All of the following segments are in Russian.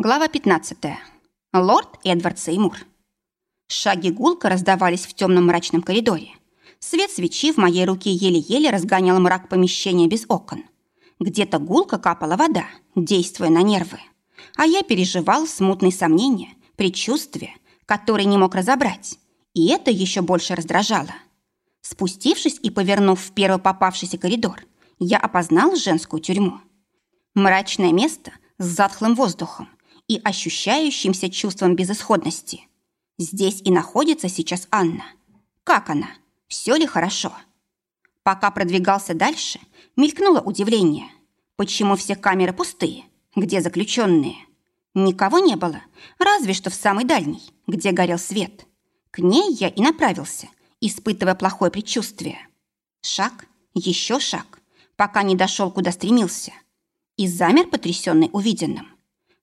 Глава 15. Лорд Эдвард Сеймур. Шаги гулко раздавались в темном мрачном коридоре. Свет свечи в моей руке еле-еле разгонял мрак помещения без окон. Где-то гулко капала вода, действуя на нервы. А я переживал смутные сомнения, предчувствия, которые не мог разобрать. И это еще больше раздражало. Спустившись и повернув в первый попавшийся коридор, я опознал женскую тюрьму. Мрачное место с затхлым воздухом, и ощущающимся чувством безысходности. Здесь и находится сейчас Анна. Как она? Все ли хорошо? Пока продвигался дальше, мелькнуло удивление. Почему все камеры пустые? Где заключенные? Никого не было, разве что в самой дальней, где горел свет. К ней я и направился, испытывая плохое предчувствие. Шаг, еще шаг, пока не дошел, куда стремился. И замер, потрясенный увиденным.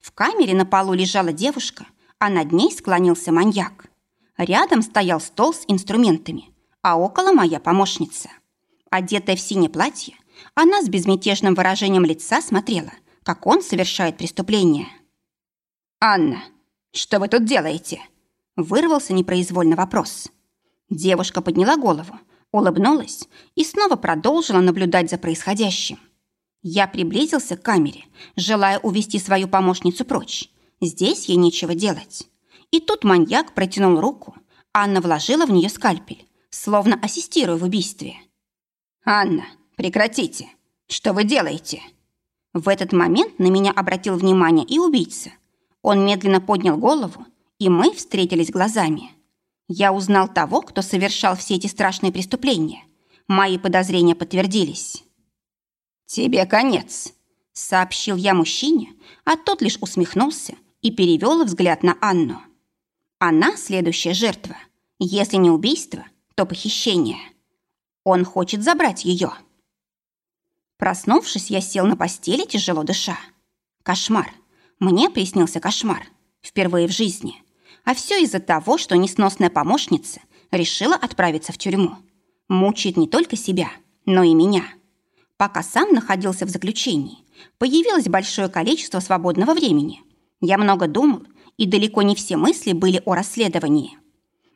В камере на полу лежала девушка, а над ней склонился маньяк. Рядом стоял стол с инструментами, а около моя помощница. Одетая в синее платье, она с безмятежным выражением лица смотрела, как он совершает преступление. «Анна, что вы тут делаете?» Вырвался непроизвольно вопрос. Девушка подняла голову, улыбнулась и снова продолжила наблюдать за происходящим. Я приблизился к камере, желая увести свою помощницу прочь. Здесь ей нечего делать. И тут маньяк протянул руку. Анна вложила в нее скальпель, словно ассистируя в убийстве. «Анна, прекратите! Что вы делаете?» В этот момент на меня обратил внимание и убийца. Он медленно поднял голову, и мы встретились глазами. Я узнал того, кто совершал все эти страшные преступления. Мои подозрения подтвердились. «Тебе конец», — сообщил я мужчине, а тот лишь усмехнулся и перевел взгляд на Анну. Она следующая жертва. Если не убийство, то похищение. Он хочет забрать ее. Проснувшись, я сел на постели, тяжело дыша. Кошмар. Мне приснился кошмар. Впервые в жизни. А все из-за того, что несносная помощница решила отправиться в тюрьму. Мучает не только себя, но и меня. Пока сам находился в заключении, появилось большое количество свободного времени. Я много думал, и далеко не все мысли были о расследовании.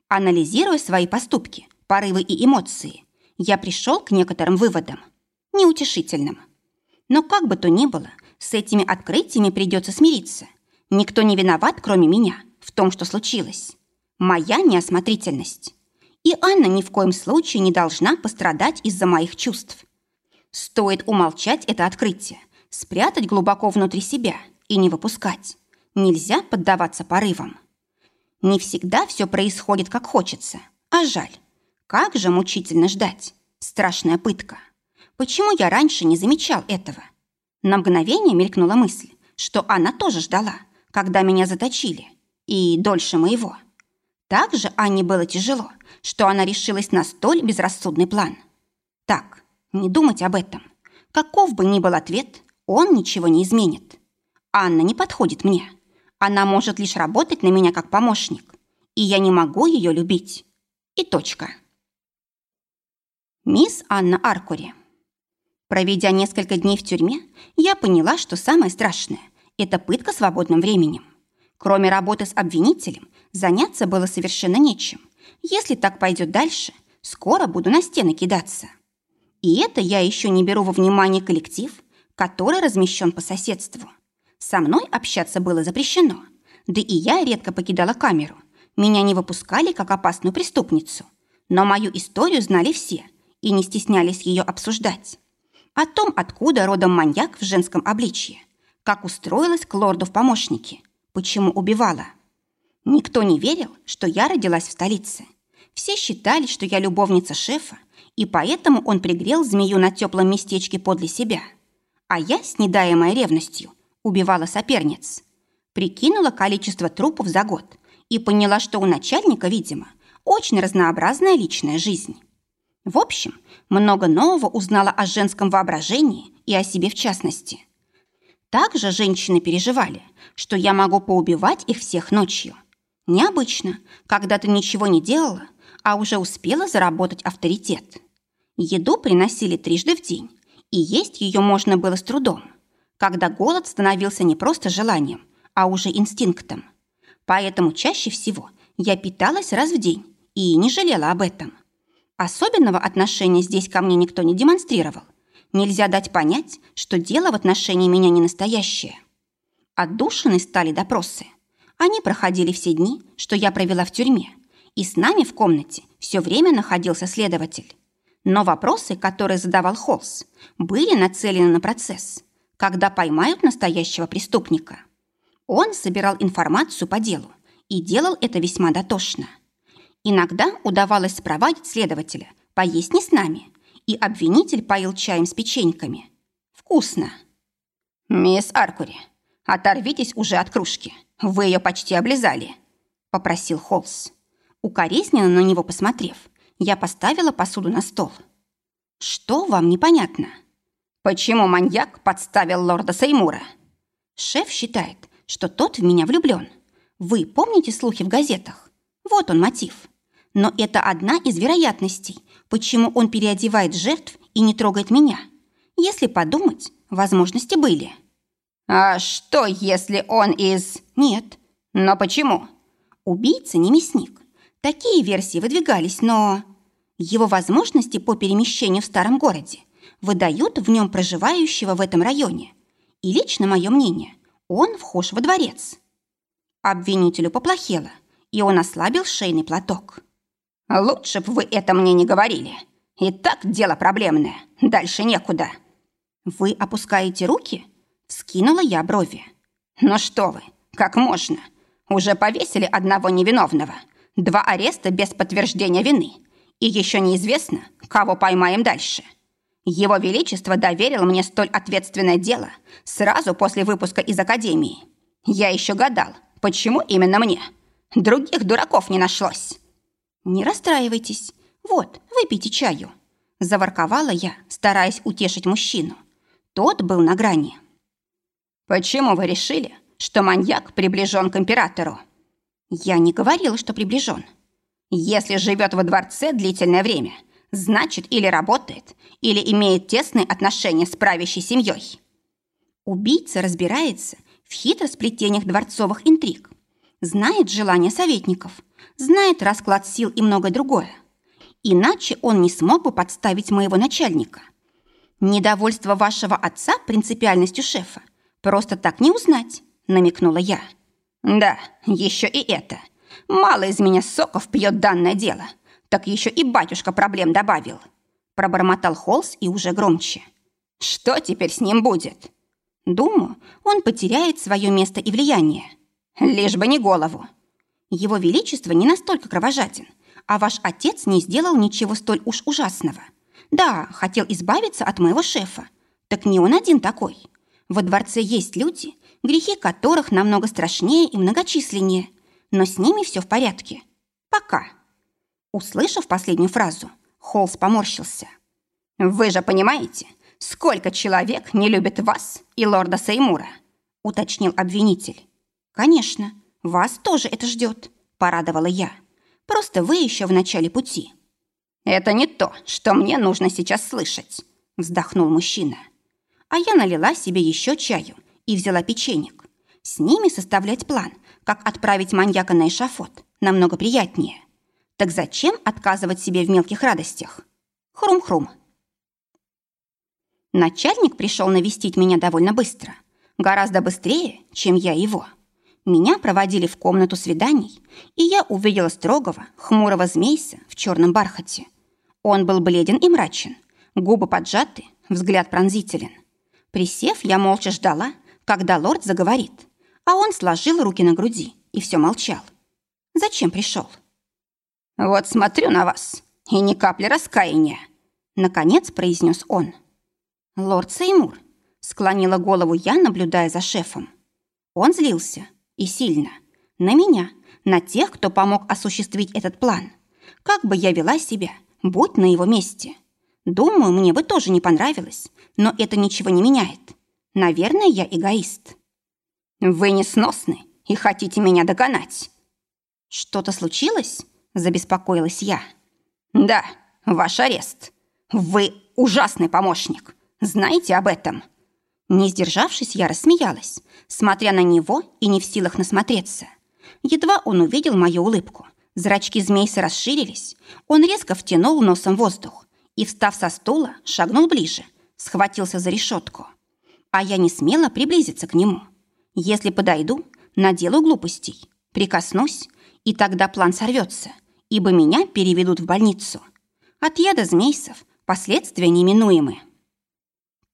Анализируя свои поступки, порывы и эмоции, я пришел к некоторым выводам. Неутешительным. Но как бы то ни было, с этими открытиями придется смириться. Никто не виноват, кроме меня, в том, что случилось. Моя неосмотрительность. И Анна ни в коем случае не должна пострадать из-за моих чувств. Стоит умолчать это открытие, спрятать глубоко внутри себя и не выпускать. Нельзя поддаваться порывам. Не всегда все происходит, как хочется. А жаль. Как же мучительно ждать. Страшная пытка. Почему я раньше не замечал этого? На мгновение мелькнула мысль, что она тоже ждала, когда меня заточили. И дольше моего. Также Анне было тяжело, что она решилась на столь безрассудный план. Так, не думать об этом. Каков бы ни был ответ, он ничего не изменит. Анна не подходит мне. Она может лишь работать на меня как помощник. И я не могу ее любить. И точка. Мисс Анна Аркури. Проведя несколько дней в тюрьме, я поняла, что самое страшное – это пытка свободным временем. Кроме работы с обвинителем, заняться было совершенно нечем. Если так пойдет дальше, скоро буду на стены кидаться. И это я еще не беру во внимание коллектив, который размещен по соседству. Со мной общаться было запрещено. Да и я редко покидала камеру. Меня не выпускали как опасную преступницу. Но мою историю знали все и не стеснялись ее обсуждать. О том, откуда родом маньяк в женском обличье, как устроилась к лорду в помощнике, почему убивала. Никто не верил, что я родилась в столице. Все считали, что я любовница шефа и поэтому он пригрел змею на теплом местечке подле себя. А я, с недаемой ревностью, убивала соперниц. Прикинула количество трупов за год и поняла, что у начальника, видимо, очень разнообразная личная жизнь. В общем, много нового узнала о женском воображении и о себе в частности. Также женщины переживали, что я могу поубивать их всех ночью. Необычно, когда ты ничего не делала, а уже успела заработать авторитет. Еду приносили трижды в день, и есть ее можно было с трудом, когда голод становился не просто желанием, а уже инстинктом. Поэтому чаще всего я питалась раз в день и не жалела об этом. Особенного отношения здесь ко мне никто не демонстрировал. Нельзя дать понять, что дело в отношении меня не настоящее. Отдушины стали допросы. Они проходили все дни, что я провела в тюрьме, и с нами в комнате все время находился следователь. Но вопросы, которые задавал Холс, были нацелены на процесс, когда поймают настоящего преступника. Он собирал информацию по делу и делал это весьма дотошно. Иногда удавалось спровадить следователя, поесть не с нами, и обвинитель поил чаем с печеньками. Вкусно. «Мисс Аркури, оторвитесь уже от кружки. Вы ее почти облизали», — попросил Холс. Укоризненно на него посмотрев, я поставила посуду на стол. «Что вам непонятно?» «Почему маньяк подставил лорда Сеймура?» «Шеф считает, что тот в меня влюблен. Вы помните слухи в газетах? Вот он мотив. Но это одна из вероятностей, почему он переодевает жертв и не трогает меня. Если подумать, возможности были». «А что, если он из...» «Нет». «Но почему?» «Убийца не мясник. Такие версии выдвигались, но...» Его возможности по перемещению в старом городе выдают в нем проживающего в этом районе. И лично мое мнение, он вхож во дворец. Обвинителю поплохело, и он ослабил шейный платок. «Лучше б вы это мне не говорили. И так дело проблемное. Дальше некуда». «Вы опускаете руки?» Скинула я брови. «Ну что вы, как можно? Уже повесили одного невиновного. Два ареста без подтверждения вины. И еще неизвестно, кого поймаем дальше. Его Величество доверил мне столь ответственное дело сразу после выпуска из Академии. Я еще гадал, почему именно мне. Других дураков не нашлось. Не расстраивайтесь. Вот, выпейте чаю. Заворковала я, стараясь утешить мужчину. Тот был на грани. Почему вы решили, что маньяк приближен к императору? Я не говорила, что приближен. Если живет во дворце длительное время, значит или работает, или имеет тесные отношения с правящей семьей. Убийца разбирается в хитросплетениях дворцовых интриг, знает желания советников, знает расклад сил и многое другое. Иначе он не смог бы подставить моего начальника. Недовольство вашего отца принципиальностью шефа просто так не узнать, намекнула я. Да, еще и это – Мало из меня соков пьет данное дело, так еще и батюшка проблем добавил. Пробормотал Холс и уже громче. Что теперь с ним будет? Думаю, он потеряет свое место и влияние. Лишь бы не голову. Его Величество не настолько кровожаден, а ваш отец не сделал ничего столь уж ужасного. Да, хотел избавиться от моего шефа. Так не он один такой. Во дворце есть люди, грехи которых намного страшнее и многочисленнее, но с ними все в порядке. Пока. Услышав последнюю фразу, Холс поморщился. «Вы же понимаете, сколько человек не любит вас и лорда Сеймура?» уточнил обвинитель. «Конечно, вас тоже это ждет», порадовала я. «Просто вы еще в начале пути». «Это не то, что мне нужно сейчас слышать», вздохнул мужчина. А я налила себе еще чаю и взяла печенек. С ними составлять план как отправить маньяка на эшафот, намного приятнее. Так зачем отказывать себе в мелких радостях? Хрум-хрум. Начальник пришел навестить меня довольно быстро. Гораздо быстрее, чем я его. Меня проводили в комнату свиданий, и я увидела строгого, хмурого змейса в черном бархате. Он был бледен и мрачен, губы поджаты, взгляд пронзителен. Присев, я молча ждала, когда лорд заговорит, а он сложил руки на груди и все молчал. Зачем пришел? «Вот смотрю на вас, и ни капли раскаяния», — наконец произнес он. «Лорд Сеймур», — склонила голову я, наблюдая за шефом. Он злился, и сильно. На меня, на тех, кто помог осуществить этот план. Как бы я вела себя, будь на его месте. Думаю, мне бы тоже не понравилось, но это ничего не меняет. Наверное, я эгоист. «Вы несносны и хотите меня догонать». «Что-то случилось?» – забеспокоилась я. «Да, ваш арест. Вы ужасный помощник. Знаете об этом?» Не сдержавшись, я рассмеялась, смотря на него и не в силах насмотреться. Едва он увидел мою улыбку. Зрачки змейса расширились. Он резко втянул носом воздух и, встав со стула, шагнул ближе, схватился за решетку. А я не смела приблизиться к нему. Если подойду, наделаю глупостей, прикоснусь, и тогда план сорвется, ибо меня переведут в больницу. От яда змейсов последствия неминуемы.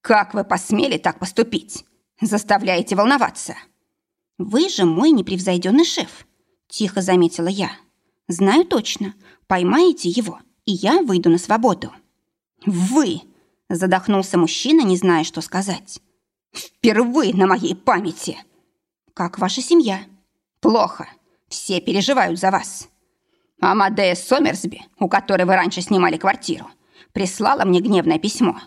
«Как вы посмели так поступить? Заставляете волноваться!» «Вы же мой непревзойденный шеф», — тихо заметила я. «Знаю точно. Поймаете его, и я выйду на свободу». «Вы!» — задохнулся мужчина, не зная, что сказать. «Впервые на моей памяти!» «Как ваша семья?» «Плохо. Все переживают за вас». Амадея Сомерсби, у которой вы раньше снимали квартиру, прислала мне гневное письмо.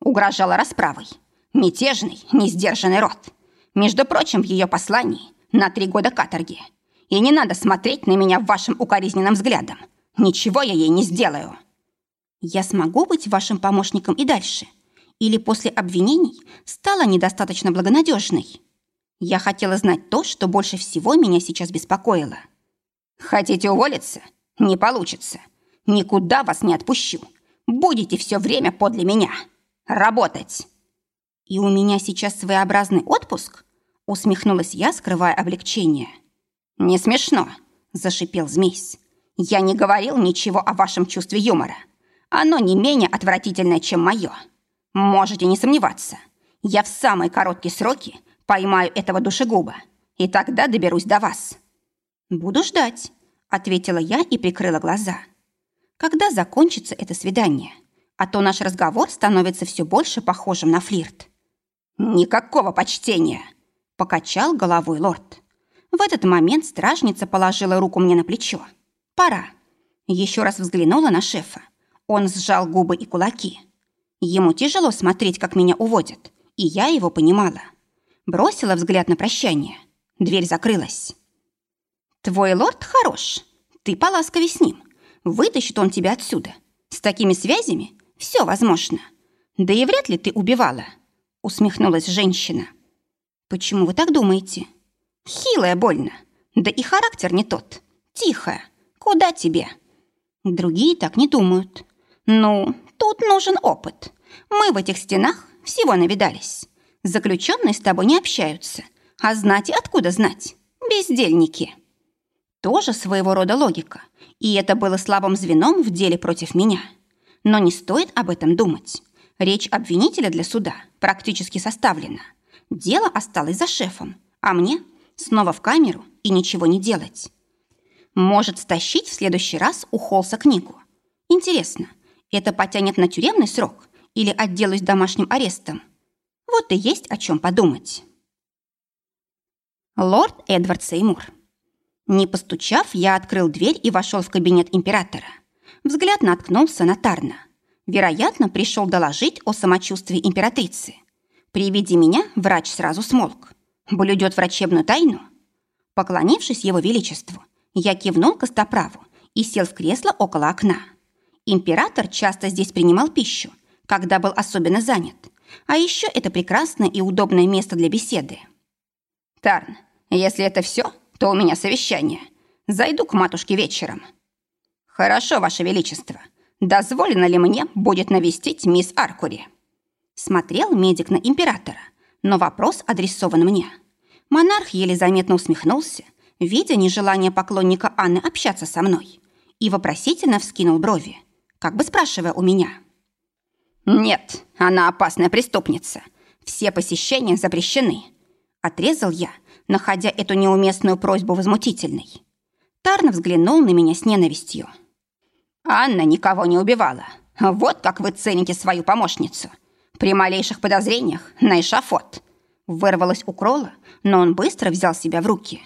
Угрожала расправой. Мятежный, несдержанный род. Между прочим, в ее послании на три года каторги. И не надо смотреть на меня вашим укоризненным взглядом. Ничего я ей не сделаю. Я смогу быть вашим помощником и дальше? Или после обвинений стала недостаточно благонадежной? Я хотела знать то, что больше всего меня сейчас беспокоило. Хотите уволиться? Не получится. Никуда вас не отпущу. Будете все время подле меня. Работать. «И у меня сейчас своеобразный отпуск?» Усмехнулась я, скрывая облегчение. «Не смешно», – зашипел Змейс. «Я не говорил ничего о вашем чувстве юмора. Оно не менее отвратительное, чем мое. Можете не сомневаться. Я в самые короткие сроки поймаю этого душегуба, и тогда доберусь до вас». «Буду ждать», – ответила я и прикрыла глаза. «Когда закончится это свидание? А то наш разговор становится все больше похожим на флирт». «Никакого почтения!» – покачал головой лорд. В этот момент стражница положила руку мне на плечо. «Пора». Еще раз взглянула на шефа. Он сжал губы и кулаки. Ему тяжело смотреть, как меня уводят, и я его понимала. Бросила взгляд на прощание. Дверь закрылась. «Твой лорд хорош. Ты поласковей с ним. Вытащит он тебя отсюда. С такими связями все возможно. Да и вряд ли ты убивала» усмехнулась женщина. Почему вы так думаете? Хилая больно. Да и характер не тот. Тихо. Куда тебе? Другие так не думают. Ну, тут нужен опыт. Мы в этих стенах всего навидались. Заключенные с тобой не общаются. А знать откуда знать? Бездельники. Тоже своего рода логика. И это было слабым звеном в деле против меня. Но не стоит об этом думать. Речь обвинителя для суда практически составлена. Дело осталось за шефом, а мне снова в камеру и ничего не делать. Может стащить в следующий раз у Холса книгу. Интересно, это потянет на тюремный срок или отделаюсь домашним арестом? Вот и есть о чем подумать. Лорд Эдвард Сеймур. Не постучав, я открыл дверь и вошел в кабинет императора. Взгляд наткнулся на Тарна – Вероятно, пришел доложить о самочувствии императрицы. При виде меня врач сразу смолк. Блюдет врачебную тайну? Поклонившись его величеству, я кивнул костоправу и сел в кресло около окна. Император часто здесь принимал пищу, когда был особенно занят. А еще это прекрасное и удобное место для беседы. «Тарн, если это все, то у меня совещание. Зайду к матушке вечером». «Хорошо, Ваше Величество дозволено ли мне будет навестить мисс Аркури?» Смотрел медик на императора, но вопрос адресован мне. Монарх еле заметно усмехнулся, видя нежелание поклонника Анны общаться со мной, и вопросительно вскинул брови, как бы спрашивая у меня. «Нет, она опасная преступница. Все посещения запрещены», — отрезал я, находя эту неуместную просьбу возмутительной. Тарна взглянул на меня с ненавистью. Анна никого не убивала. Вот как вы цените свою помощницу. При малейших подозрениях на эшафот. Вырвалось у Крола, но он быстро взял себя в руки.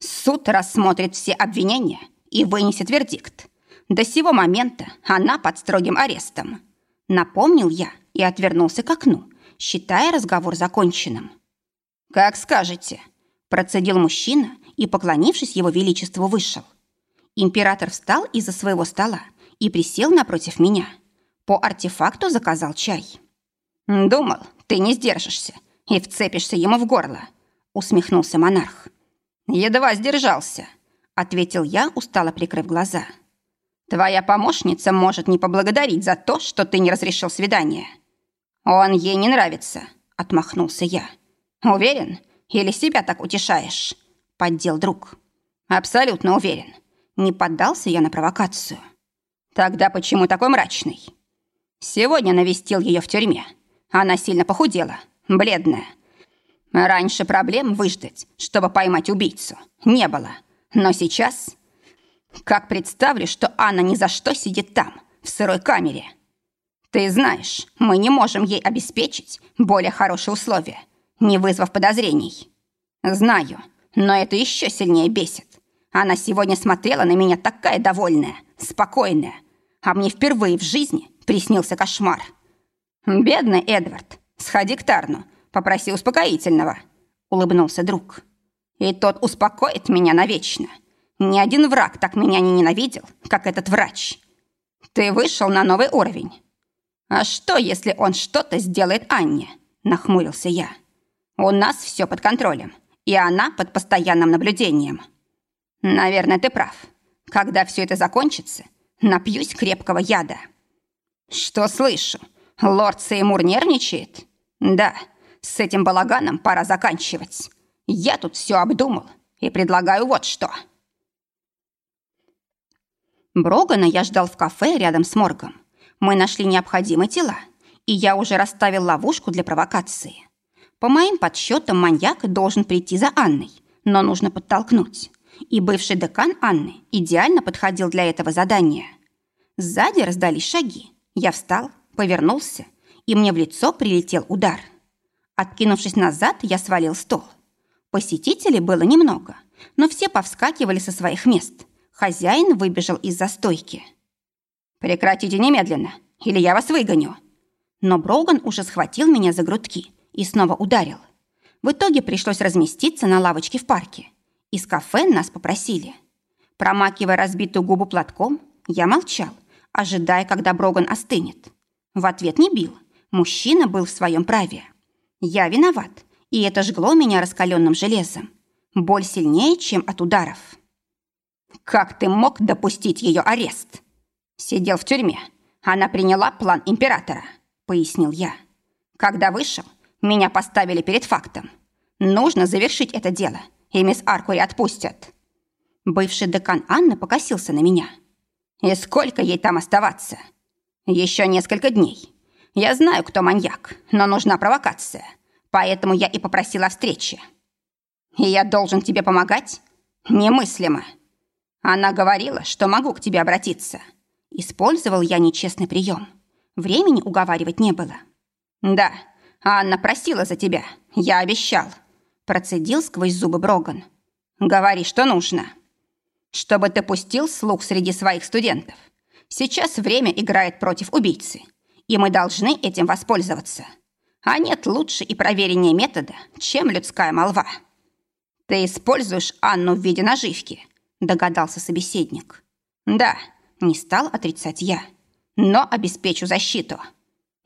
Суд рассмотрит все обвинения и вынесет вердикт. До сего момента она под строгим арестом. Напомнил я и отвернулся к окну, считая разговор законченным. «Как скажете», – процедил мужчина и, поклонившись его величеству, вышел. Император встал из-за своего стола и присел напротив меня. По артефакту заказал чай. «Думал, ты не сдержишься и вцепишься ему в горло», — усмехнулся монарх. «Едва сдержался», — ответил я, устало прикрыв глаза. «Твоя помощница может не поблагодарить за то, что ты не разрешил свидание». «Он ей не нравится», — отмахнулся я. «Уверен? Или себя так утешаешь?» — поддел друг. «Абсолютно уверен. Не поддался я на провокацию». «Тогда почему такой мрачный?» «Сегодня навестил ее в тюрьме. Она сильно похудела, бледная. Раньше проблем выждать, чтобы поймать убийцу, не было. Но сейчас... Как представлю, что Анна ни за что сидит там, в сырой камере. Ты знаешь, мы не можем ей обеспечить более хорошие условия, не вызвав подозрений. Знаю, но это еще сильнее бесит. Она сегодня смотрела на меня такая довольная, спокойная, а мне впервые в жизни приснился кошмар. Бедный Эдвард, сходи к Тарну, попроси успокоительного», — улыбнулся друг. «И тот успокоит меня навечно. Ни один враг так меня не ненавидел, как этот врач. Ты вышел на новый уровень. А что, если он что-то сделает Анне?» — нахмурился я. «У нас все под контролем, и она под постоянным наблюдением». «Наверное, ты прав. Когда все это закончится, напьюсь крепкого яда». «Что слышу? Лорд Сеймур нервничает?» «Да, с этим балаганом пора заканчивать. Я тут все обдумал и предлагаю вот что. Брогана я ждал в кафе рядом с моргом. Мы нашли необходимые тела, и я уже расставил ловушку для провокации. По моим подсчетам, маньяк должен прийти за Анной, но нужно подтолкнуть. И бывший декан Анны идеально подходил для этого задания. Сзади раздались шаги. Я встал, повернулся, и мне в лицо прилетел удар – Откинувшись назад, я свалил стол. Посетителей было немного, но все повскакивали со своих мест. Хозяин выбежал из-за стойки. «Прекратите немедленно, или я вас выгоню!» Но Броган уже схватил меня за грудки и снова ударил. В итоге пришлось разместиться на лавочке в парке. Из кафе нас попросили. Промакивая разбитую губу платком, я молчал, ожидая, когда Броган остынет. В ответ не бил. Мужчина был в своем праве. Я виноват, и это жгло меня раскаленным железом. Боль сильнее, чем от ударов. Как ты мог допустить ее арест? Сидел в тюрьме. Она приняла план императора, пояснил я. Когда вышел, меня поставили перед фактом. Нужно завершить это дело, и мисс Аркури отпустят. Бывший декан Анна покосился на меня. И сколько ей там оставаться? Еще несколько дней. Я знаю, кто маньяк, но нужна провокация. Поэтому я и попросила встречи. И я должен тебе помогать? Немыслимо. Она говорила, что могу к тебе обратиться. Использовал я нечестный прием. Времени уговаривать не было. Да, Анна просила за тебя. Я обещал. Процедил сквозь зубы Броган. Говори, что нужно. Чтобы ты пустил слух среди своих студентов. Сейчас время играет против убийцы и мы должны этим воспользоваться. А нет лучше и провереннее метода, чем людская молва. Ты используешь Анну в виде наживки, догадался собеседник. Да, не стал отрицать я, но обеспечу защиту.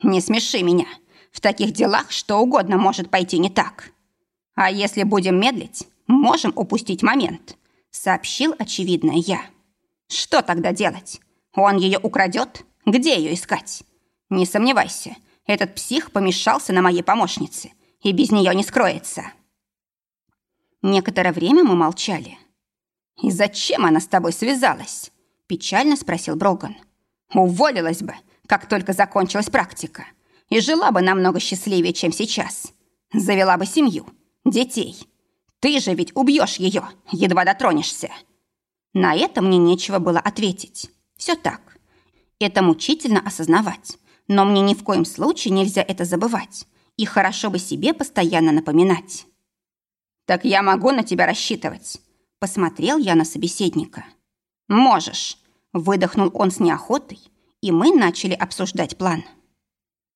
Не смеши меня. В таких делах что угодно может пойти не так. А если будем медлить, можем упустить момент, сообщил очевидное я. Что тогда делать? Он ее украдет? Где ее искать? Не сомневайся, этот псих помешался на моей помощнице и без нее не скроется. Некоторое время мы молчали. «И зачем она с тобой связалась?» – печально спросил Броган. «Уволилась бы, как только закончилась практика, и жила бы намного счастливее, чем сейчас. Завела бы семью, детей. Ты же ведь убьешь ее, едва дотронешься». На это мне нечего было ответить. Все так. Это мучительно осознавать. Но мне ни в коем случае нельзя это забывать. И хорошо бы себе постоянно напоминать. «Так я могу на тебя рассчитывать?» Посмотрел я на собеседника. «Можешь», — выдохнул он с неохотой, и мы начали обсуждать план.